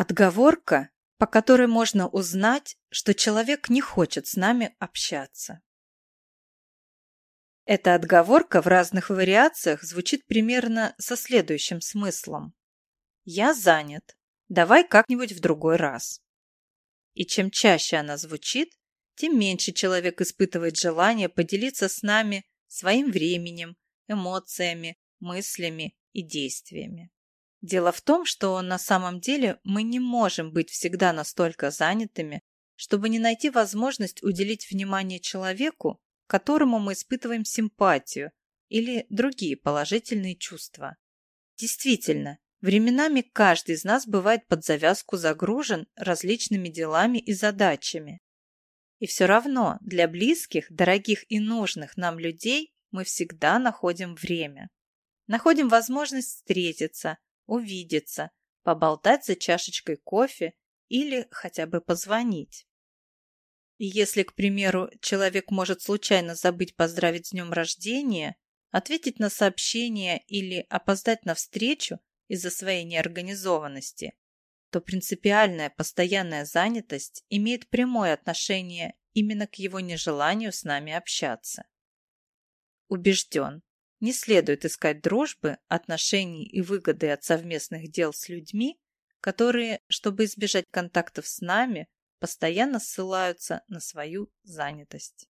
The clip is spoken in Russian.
Отговорка, по которой можно узнать, что человек не хочет с нами общаться. Эта отговорка в разных вариациях звучит примерно со следующим смыслом. «Я занят. Давай как-нибудь в другой раз». И чем чаще она звучит, тем меньше человек испытывает желание поделиться с нами своим временем, эмоциями, мыслями и действиями. Дело в том, что на самом деле мы не можем быть всегда настолько занятыми, чтобы не найти возможность уделить внимание человеку, которому мы испытываем симпатию или другие положительные чувства. Действительно, временами каждый из нас бывает под завязку загружен различными делами и задачами. И все равно для близких, дорогих и нужных нам людей мы всегда находим время. Находим возможность встретиться, увидеться, поболтать за чашечкой кофе или хотя бы позвонить. Если, к примеру, человек может случайно забыть поздравить с днем рождения, ответить на сообщение или опоздать на встречу из-за своей неорганизованности, то принципиальная постоянная занятость имеет прямое отношение именно к его нежеланию с нами общаться. Убежден, не следует искать дружбы, отношений и выгоды от совместных дел с людьми, которые, чтобы избежать контактов с нами, постоянно ссылаются на свою занятость.